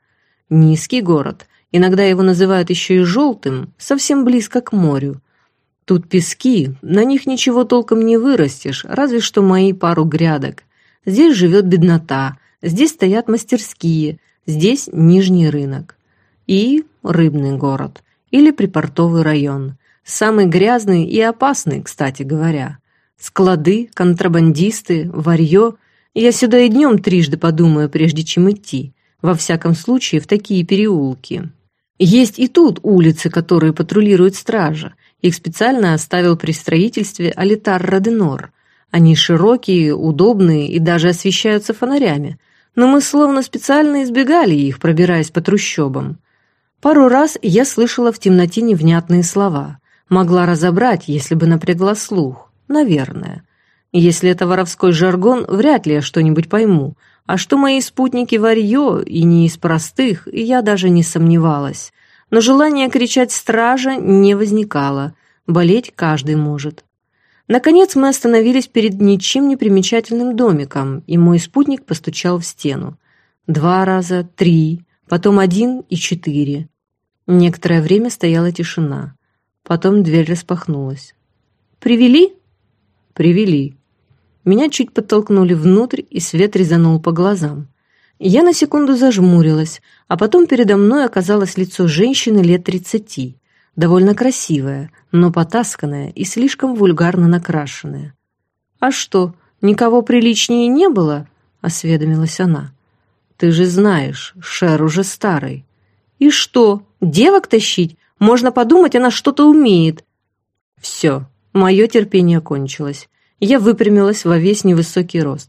Низкий город, иногда его называют еще и желтым, совсем близко к морю. Тут пески, на них ничего толком не вырастешь, разве что мои пару грядок. Здесь живет беднота, здесь стоят мастерские, здесь нижний рынок. И рыбный город, или припортовый район. Самый грязный и опасный, кстати говоря. Склады, контрабандисты, варье. Я сюда и днем трижды подумаю, прежде чем идти. Во всяком случае, в такие переулки. Есть и тут улицы, которые патрулирует стража. Их специально оставил при строительстве Алитар Роденор. Они широкие, удобные и даже освещаются фонарями. Но мы словно специально избегали их, пробираясь по трущобам. Пару раз я слышала в темноте невнятные слова. Могла разобрать, если бы напрягла слух. Наверное. Если это воровской жаргон, вряд ли я что-нибудь пойму. А что мои спутники варьё, и не из простых, я даже не сомневалась. Но желание кричать «стража» не возникало. Болеть каждый может. Наконец мы остановились перед ничем не примечательным домиком, и мой спутник постучал в стену. Два раза, три, потом один и четыре. Некоторое время стояла тишина. Потом дверь распахнулась. «Привели?» «Привели». Меня чуть подтолкнули внутрь, и свет резанул по глазам. Я на секунду зажмурилась, а потом передо мной оказалось лицо женщины лет тридцати, довольно красивая, но потасканная и слишком вульгарно накрашенная. «А что, никого приличнее не было?» — осведомилась она. «Ты же знаешь, Шер уже старый». «И что, девок тащить? Можно подумать, она что-то умеет». «Все, мое терпение кончилось. Я выпрямилась во весь невысокий рост.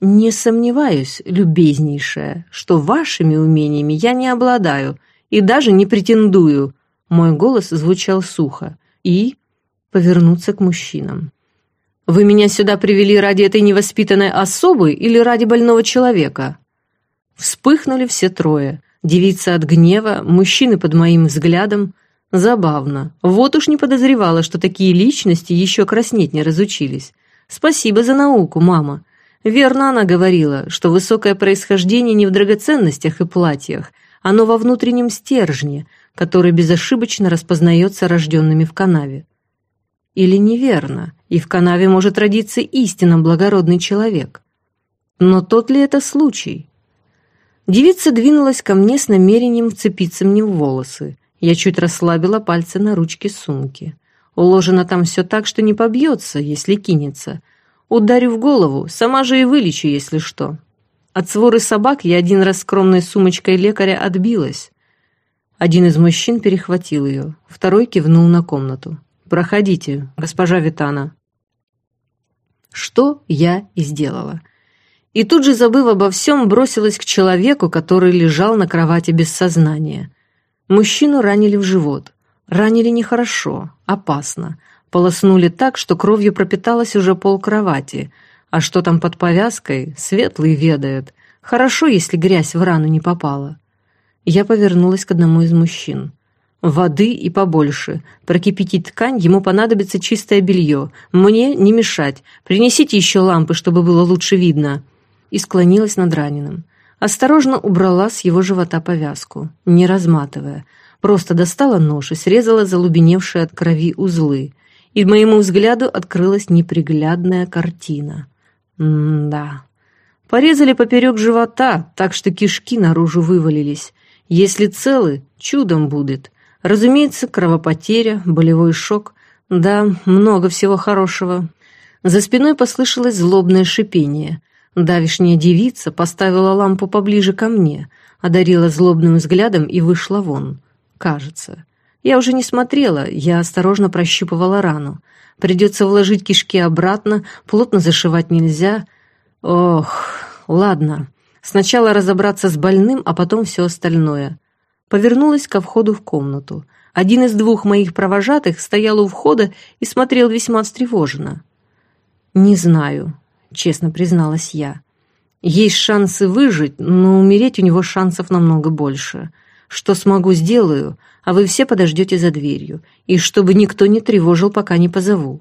«Не сомневаюсь, любезнейшая, что вашими умениями я не обладаю и даже не претендую». Мой голос звучал сухо. «И...» повернуться к мужчинам. «Вы меня сюда привели ради этой невоспитанной особы или ради больного человека?» Вспыхнули все трое. Девица от гнева, мужчины под моим взглядом. Забавно. Вот уж не подозревала, что такие личности еще краснеть не разучились. Спасибо за науку, мама. Верно она говорила, что высокое происхождение не в драгоценностях и платьях, оно во внутреннем стержне, который безошибочно распознается рожденными в канаве. Или неверно, и в канаве может родиться истинно благородный человек. Но тот ли это случай? Девица двинулась ко мне с намерением вцепиться мне в волосы. Я чуть расслабила пальцы на ручке сумки. Уложено там все так, что не побьется, если кинется. Ударю в голову, сама же и вылечу, если что. От своры собак я один раз скромной сумочкой лекаря отбилась. Один из мужчин перехватил ее, второй кивнул на комнату. «Проходите, госпожа Витана». Что я и сделала и тут же, забыв обо всем, бросилась к человеку, который лежал на кровати без сознания. Мужчину ранили в живот. Ранили нехорошо, опасно. Полоснули так, что кровью пропиталась уже пол кровати. А что там под повязкой, светлый ведает. Хорошо, если грязь в рану не попала. Я повернулась к одному из мужчин. Воды и побольше. Прокипятить ткань, ему понадобится чистое белье. Мне не мешать. Принесите еще лампы, чтобы было лучше видно и склонилась над раненым. Осторожно убрала с его живота повязку, не разматывая. Просто достала нож и срезала залубеневшие от крови узлы. И моему взгляду открылась неприглядная картина. М-да. Порезали поперек живота, так что кишки наружу вывалились. Если целы, чудом будет. Разумеется, кровопотеря, болевой шок. Да, много всего хорошего. За спиной послышалось злобное шипение. Давишняя девица поставила лампу поближе ко мне, одарила злобным взглядом и вышла вон. Кажется. Я уже не смотрела, я осторожно прощупывала рану. Придется вложить кишки обратно, плотно зашивать нельзя. Ох, ладно. Сначала разобраться с больным, а потом все остальное. Повернулась ко входу в комнату. Один из двух моих провожатых стоял у входа и смотрел весьма встревоженно. Не знаю, честно призналась я. Есть шансы выжить, но умереть у него шансов намного больше. Что смогу, сделаю, а вы все подождете за дверью. И чтобы никто не тревожил, пока не позову.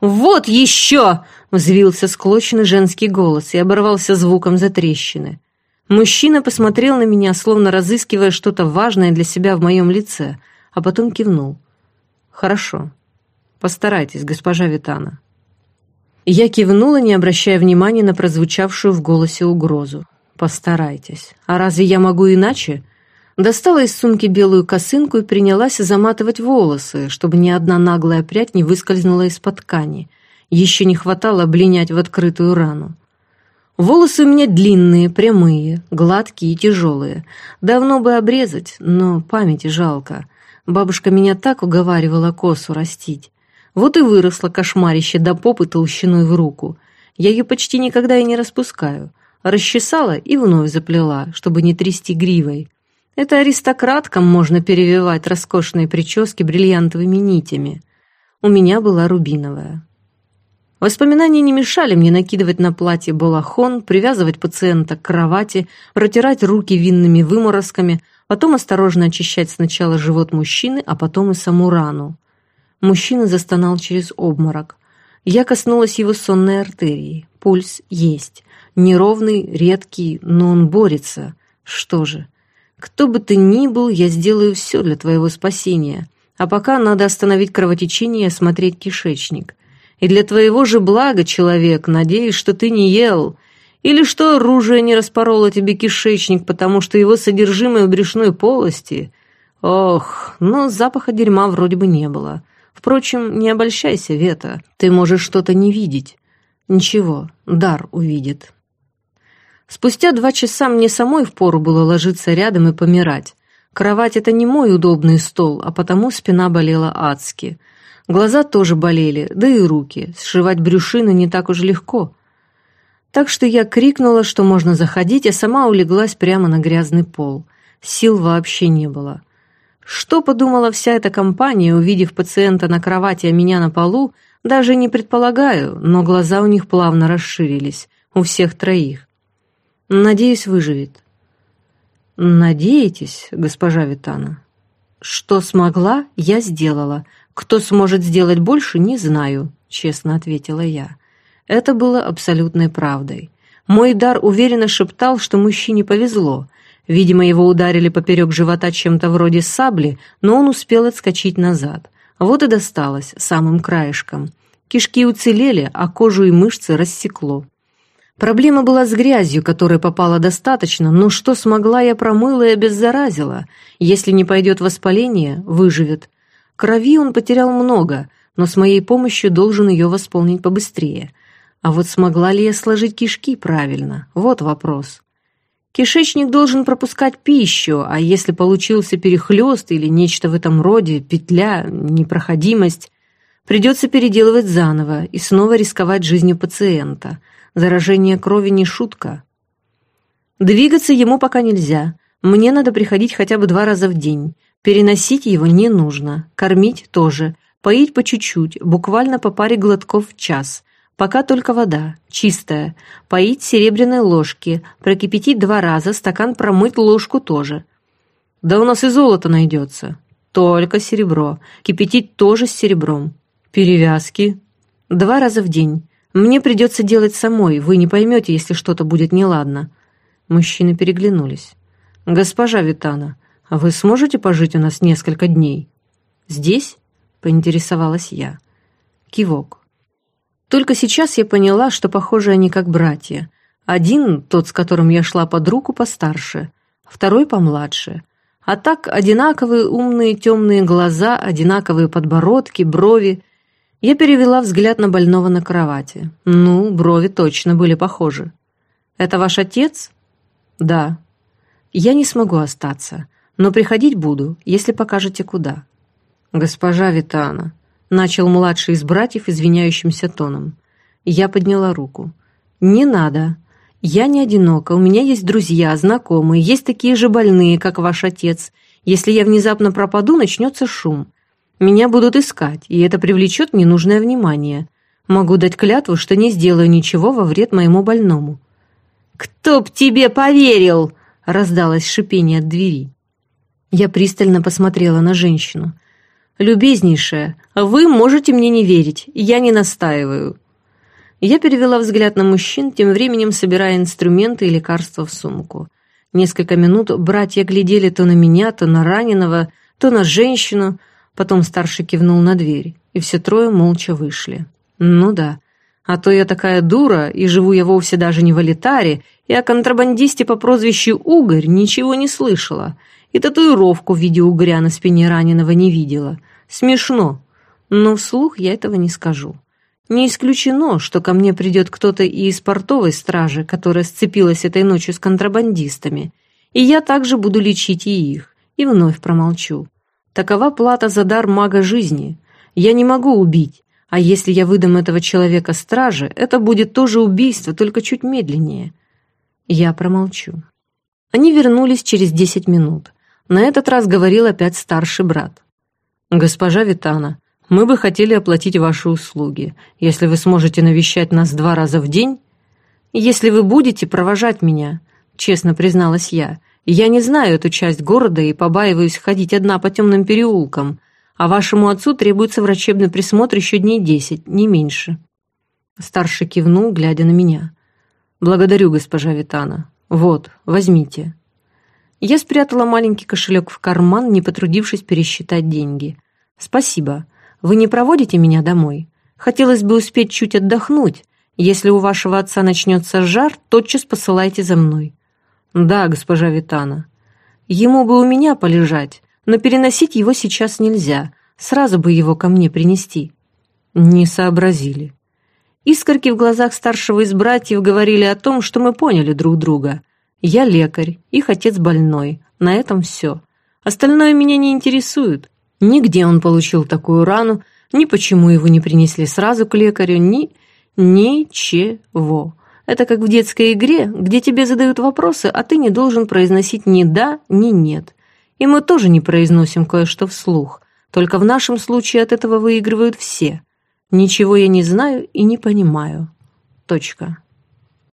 «Вот еще!» — взвился склоченный женский голос и оборвался звуком затрещины. Мужчина посмотрел на меня, словно разыскивая что-то важное для себя в моем лице, а потом кивнул. «Хорошо. Постарайтесь, госпожа Витана». Я кивнула, не обращая внимания на прозвучавшую в голосе угрозу. «Постарайтесь. А разве я могу иначе?» Достала из сумки белую косынку и принялась заматывать волосы, чтобы ни одна наглая прядь не выскользнула из-под ткани. Еще не хватало облинять в открытую рану. Волосы у меня длинные, прямые, гладкие и тяжелые. Давно бы обрезать, но памяти жалко. Бабушка меня так уговаривала косу растить. Вот и выросло кошмарище до попы толщиной в руку. Я ее почти никогда и не распускаю. Расчесала и вновь заплела, чтобы не трясти гривой. Это аристократкам можно перевивать роскошные прически бриллиантовыми нитями. У меня была рубиновая. Воспоминания не мешали мне накидывать на платье балахон, привязывать пациента к кровати, протирать руки винными выморозками, потом осторожно очищать сначала живот мужчины, а потом и саму рану. Мужчина застонал через обморок. Я коснулась его сонной артерии. Пульс есть. Неровный, редкий, но он борется. Что же, кто бы ты ни был, я сделаю все для твоего спасения. А пока надо остановить кровотечение и осмотреть кишечник. И для твоего же блага, человек, надеюсь, что ты не ел. Или что оружие не распороло тебе кишечник, потому что его содержимое в брюшной полости. Ох, но запаха дерьма вроде бы не было. Впрочем, не обольщайся, Вета, ты можешь что-то не видеть. Ничего, дар увидит. Спустя два часа мне самой впору было ложиться рядом и помирать. Кровать — это не мой удобный стол, а потому спина болела адски. Глаза тоже болели, да и руки. Сшивать брюшины не так уж легко. Так что я крикнула, что можно заходить, а сама улеглась прямо на грязный пол. Сил вообще не было. Что подумала вся эта компания, увидев пациента на кровати, а меня на полу, даже не предполагаю, но глаза у них плавно расширились, у всех троих. Надеюсь, выживет. Надеетесь, госпожа Витана? Что смогла, я сделала. Кто сможет сделать больше, не знаю, честно ответила я. Это было абсолютной правдой. Мой дар уверенно шептал, что мужчине повезло — Видимо, его ударили поперек живота чем-то вроде сабли, но он успел отскочить назад. Вот и досталось самым краешком. Кишки уцелели, а кожу и мышцы рассекло. Проблема была с грязью, которой попало достаточно, но что смогла, я промыла и обеззаразила. Если не пойдет воспаление, выживет. Крови он потерял много, но с моей помощью должен ее восполнить побыстрее. А вот смогла ли я сложить кишки правильно? Вот вопрос. Кишечник должен пропускать пищу, а если получился перехлёст или нечто в этом роде, петля, непроходимость, придется переделывать заново и снова рисковать жизнью пациента. Заражение крови не шутка. Двигаться ему пока нельзя. Мне надо приходить хотя бы два раза в день. Переносить его не нужно. Кормить тоже. Поить по чуть-чуть, буквально по паре глотков в час. Пока только вода, чистая. Поить серебряной ложки, прокипятить два раза, стакан промыть ложку тоже. Да у нас и золото найдется. Только серебро. Кипятить тоже с серебром. Перевязки. Два раза в день. Мне придется делать самой, вы не поймете, если что-то будет неладно. Мужчины переглянулись. «Госпожа Витана, а вы сможете пожить у нас несколько дней?» «Здесь?» — поинтересовалась я. Кивок. Только сейчас я поняла, что похожи они как братья. Один, тот, с которым я шла под руку, постарше, второй помладше. А так одинаковые умные темные глаза, одинаковые подбородки, брови. Я перевела взгляд на больного на кровати. Ну, брови точно были похожи. «Это ваш отец?» «Да». «Я не смогу остаться, но приходить буду, если покажете куда». «Госпожа Витана», начал младший из братьев извиняющимся тоном. Я подняла руку. «Не надо. Я не одинока, у меня есть друзья, знакомые, есть такие же больные, как ваш отец. Если я внезапно пропаду, начнется шум. Меня будут искать, и это привлечет ненужное внимание. Могу дать клятву, что не сделаю ничего во вред моему больному». «Кто б тебе поверил?» — раздалось шипение от двери. Я пристально посмотрела на женщину — «Любезнейшая, вы можете мне не верить, я не настаиваю». Я перевела взгляд на мужчин, тем временем собирая инструменты и лекарства в сумку. Несколько минут братья глядели то на меня, то на раненого, то на женщину, потом старший кивнул на дверь, и все трое молча вышли. Ну да, а то я такая дура, и живу я вовсе даже не в Алитаре, и о контрабандисте по прозвищу Угорь ничего не слышала, и татуировку в виде угря на спине раненого не видела. Смешно, но вслух я этого не скажу. Не исключено, что ко мне придет кто-то и из портовой стражи, которая сцепилась этой ночью с контрабандистами, и я также буду лечить и их, и вновь промолчу. Такова плата за дар мага жизни. Я не могу убить, а если я выдам этого человека страже, это будет тоже убийство, только чуть медленнее. Я промолчу. Они вернулись через десять минут. На этот раз говорил опять старший брат. «Госпожа Витана, мы бы хотели оплатить ваши услуги. Если вы сможете навещать нас два раза в день...» «Если вы будете провожать меня», — честно призналась я. «Я не знаю эту часть города и побаиваюсь ходить одна по темным переулкам, а вашему отцу требуется врачебный присмотр еще дней десять, не меньше». Старший кивнул, глядя на меня. «Благодарю, госпожа Витана. Вот, возьмите». Я спрятала маленький кошелек в карман, не потрудившись пересчитать деньги. «Спасибо. Вы не проводите меня домой? Хотелось бы успеть чуть отдохнуть. Если у вашего отца начнется жар, тотчас посылайте за мной». «Да, госпожа Витана». «Ему бы у меня полежать, но переносить его сейчас нельзя. Сразу бы его ко мне принести». «Не сообразили». Искорки в глазах старшего из братьев говорили о том, что мы поняли друг друга. Я лекарь, их отец больной. На этом все. Остальное меня не интересует. Ни где он получил такую рану, ни почему его не принесли сразу к лекарю, ни... ничего. Это как в детской игре, где тебе задают вопросы, а ты не должен произносить ни «да», ни «нет». И мы тоже не произносим кое-что вслух. Только в нашем случае от этого выигрывают все. Ничего я не знаю и не понимаю. Точка.